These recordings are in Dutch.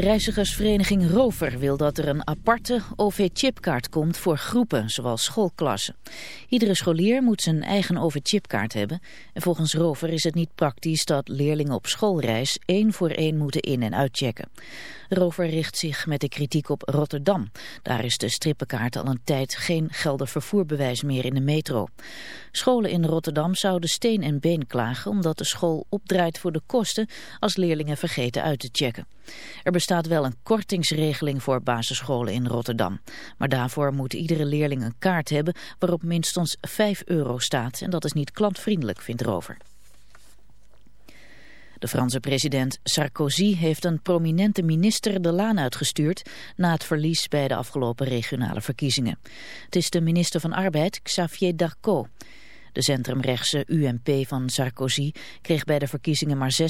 Reizigersvereniging Rover wil dat er een aparte OV-chipkaart komt voor groepen, zoals schoolklassen. Iedere scholier moet zijn eigen OV-chipkaart hebben. En volgens Rover is het niet praktisch dat leerlingen op schoolreis één voor één moeten in- en uitchecken. Rover richt zich met de kritiek op Rotterdam. Daar is de strippenkaart al een tijd geen geldig vervoerbewijs meer in de metro. Scholen in Rotterdam zouden steen en been klagen omdat de school opdraait voor de kosten als leerlingen vergeten uit te checken. Er bestaat wel een kortingsregeling voor basisscholen in Rotterdam. Maar daarvoor moet iedere leerling een kaart hebben waarop minstens 5 euro staat. En dat is niet klantvriendelijk, vindt Rover. De Franse president Sarkozy heeft een prominente minister de laan uitgestuurd na het verlies bij de afgelopen regionale verkiezingen. Het is de minister van Arbeid, Xavier Darcot. De centrumrechtse UMP van Sarkozy kreeg bij de verkiezingen maar 36%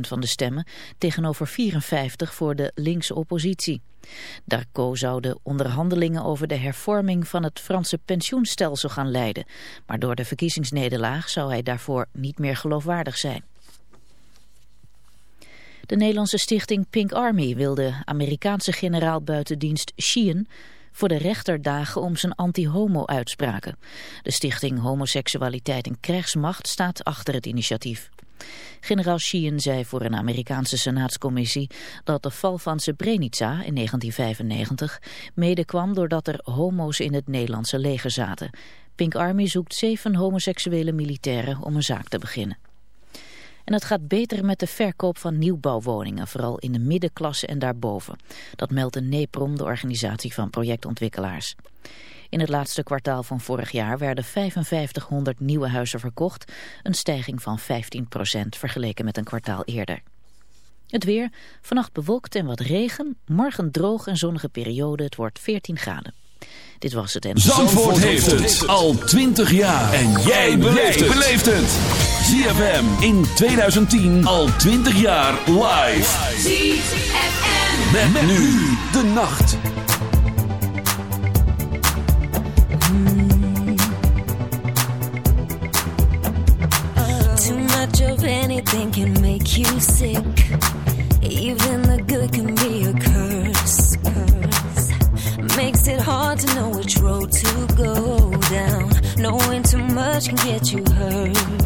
van de stemmen, tegenover 54 voor de linkse oppositie. Darcot zou de onderhandelingen over de hervorming van het Franse pensioenstelsel gaan leiden, maar door de verkiezingsnederlaag zou hij daarvoor niet meer geloofwaardig zijn. De Nederlandse stichting Pink Army wil de Amerikaanse generaal buitendienst Sheehan voor de rechter dagen om zijn anti-homo-uitspraken. De stichting Homoseksualiteit en Krijgsmacht staat achter het initiatief. Generaal Sheehan zei voor een Amerikaanse senaatscommissie dat de val van Srebrenica in 1995 mede kwam doordat er homo's in het Nederlandse leger zaten. Pink Army zoekt zeven homoseksuele militairen om een zaak te beginnen. En het gaat beter met de verkoop van nieuwbouwwoningen, vooral in de middenklasse en daarboven. Dat meldt een NEPROM, de organisatie van projectontwikkelaars. In het laatste kwartaal van vorig jaar werden 5500 nieuwe huizen verkocht, een stijging van 15% vergeleken met een kwartaal eerder. Het weer, vannacht bewolkt en wat regen, morgen droog en zonnige periode, het wordt 14 graden. Dit was het en... Zandvoort heeft het al 20 jaar. En jij beleeft het. ZFM in 2010 al 20 jaar live. ZFM. Met, nu de nacht. Too much of anything can make you sick. Even the good can be a curse. curse. Makes it hard to know which road to go down. Knowing too much can get you hurt.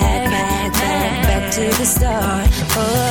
the start. Oh,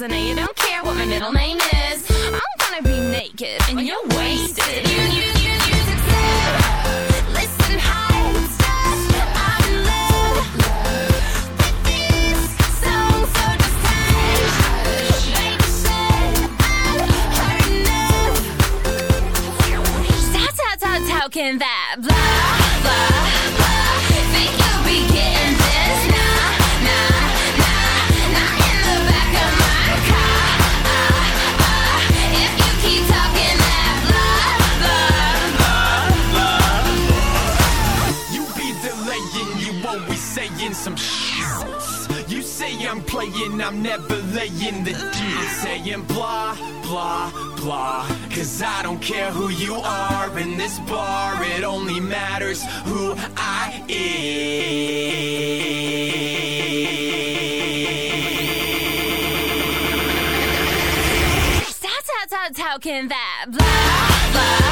cause I know you don't care what my middle name is. I'm gonna be naked and you're wasted. You, you, you, you. Listen, high stuff. I'm in love with this song, so stop, stop talking that blah, some shit. You say I'm playing, I'm never laying the deal. Saying blah, blah, blah. Cause I don't care who you are in this bar, it only matters who I am. Stop talking that blah, blah.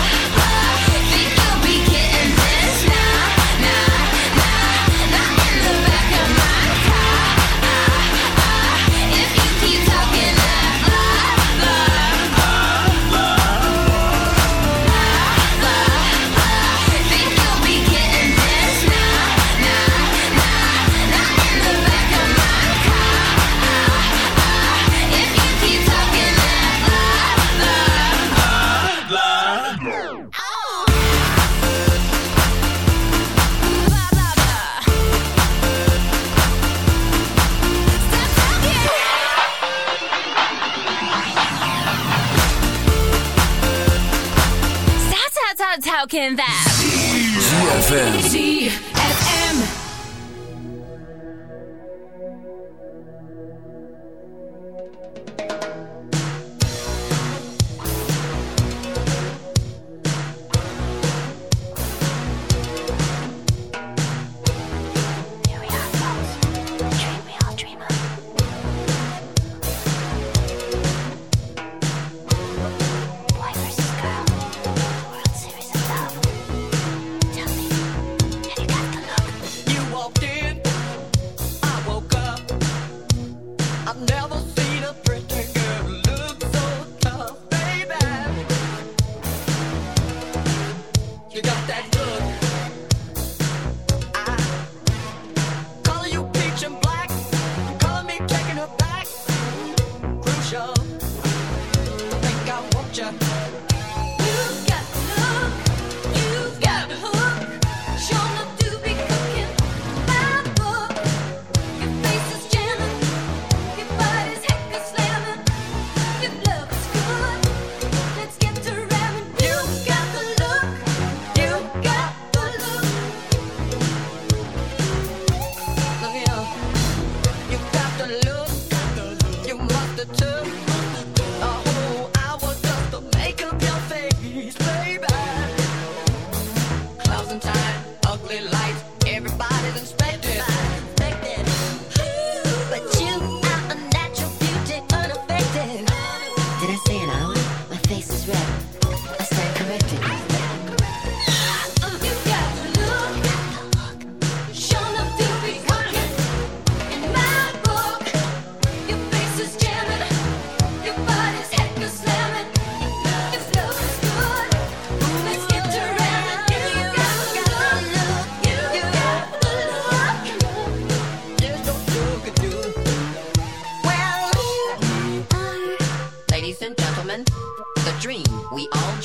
how can that be? ZFM.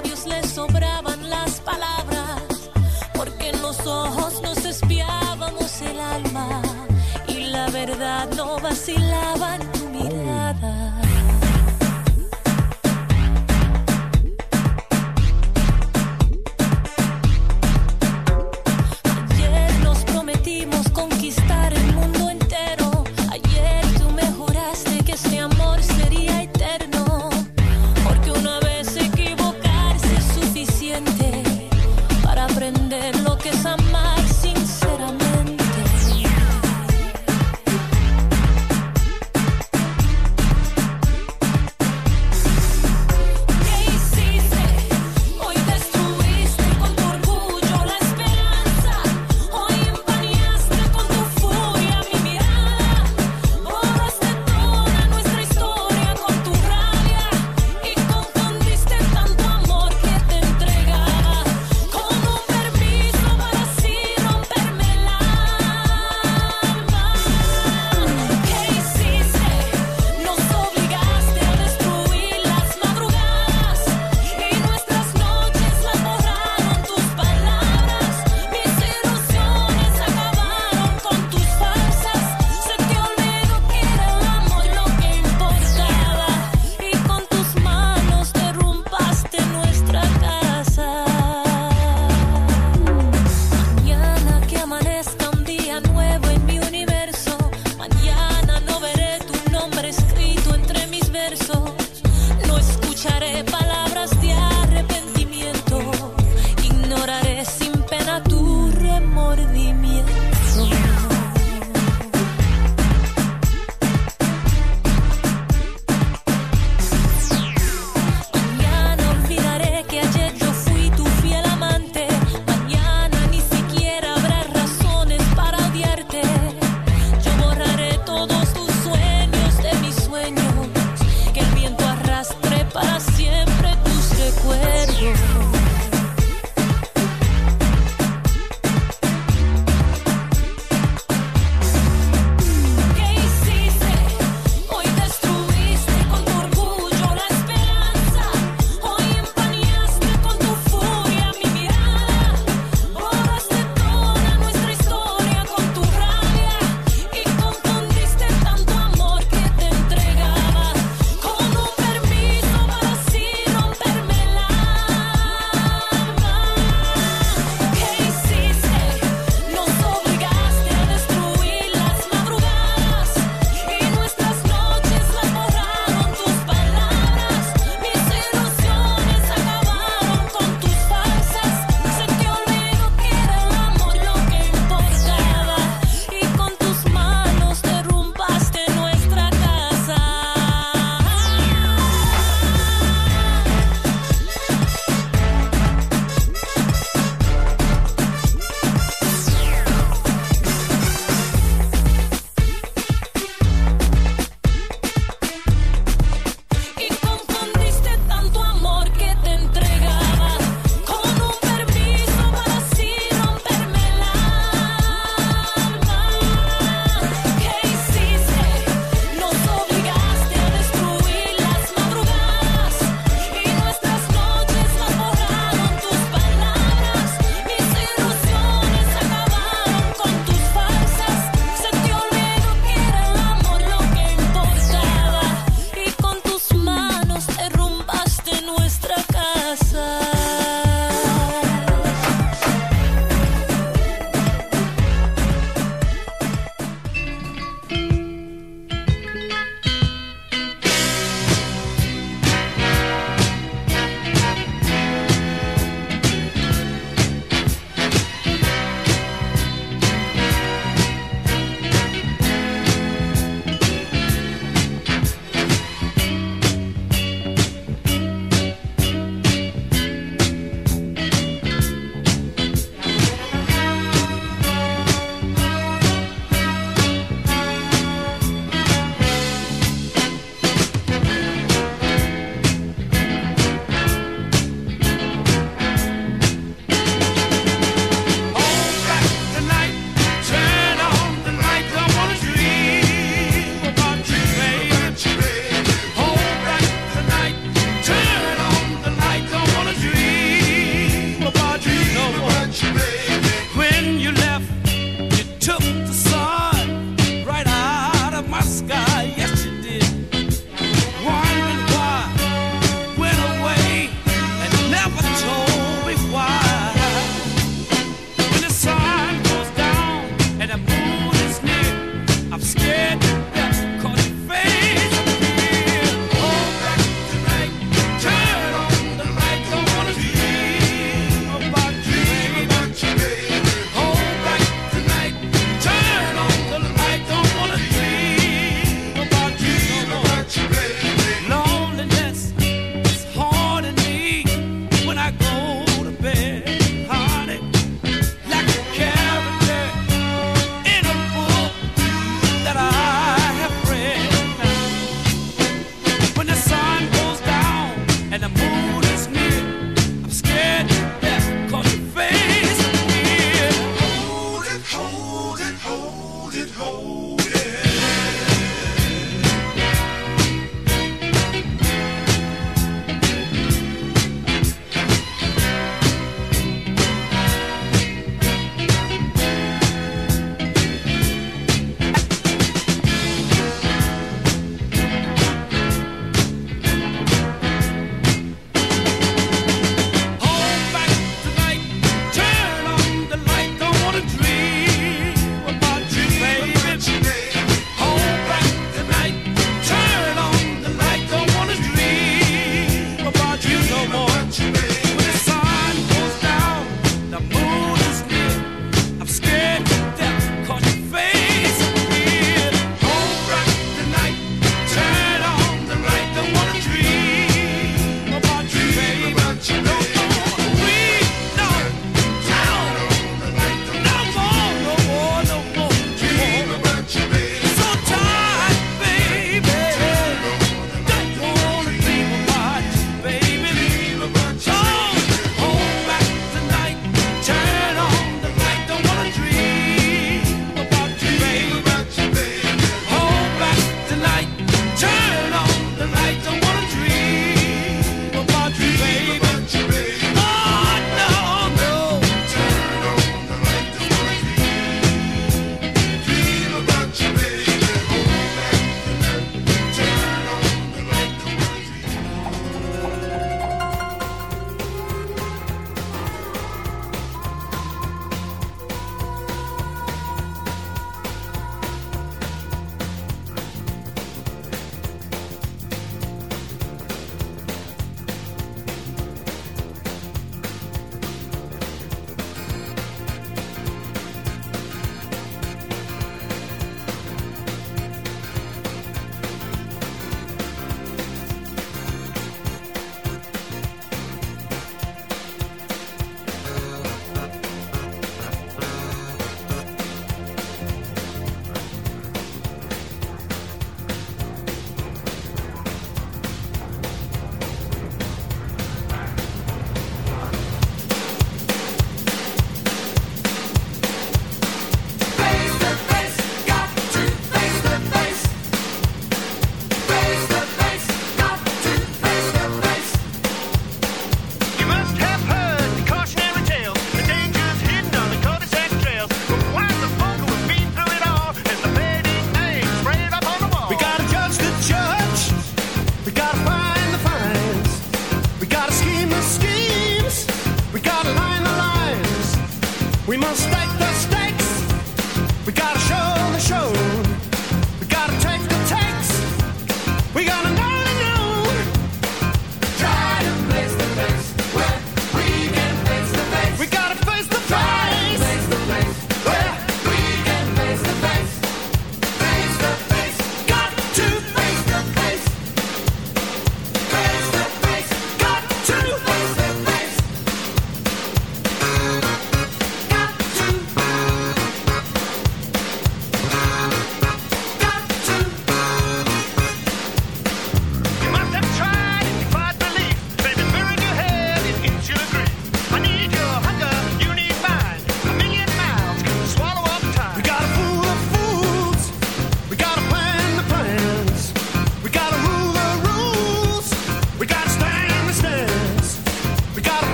Labios les sobraban las palabras. Porque los ojos nos espiábamos el alma. Y la verdad no vacilaba en tu mirada.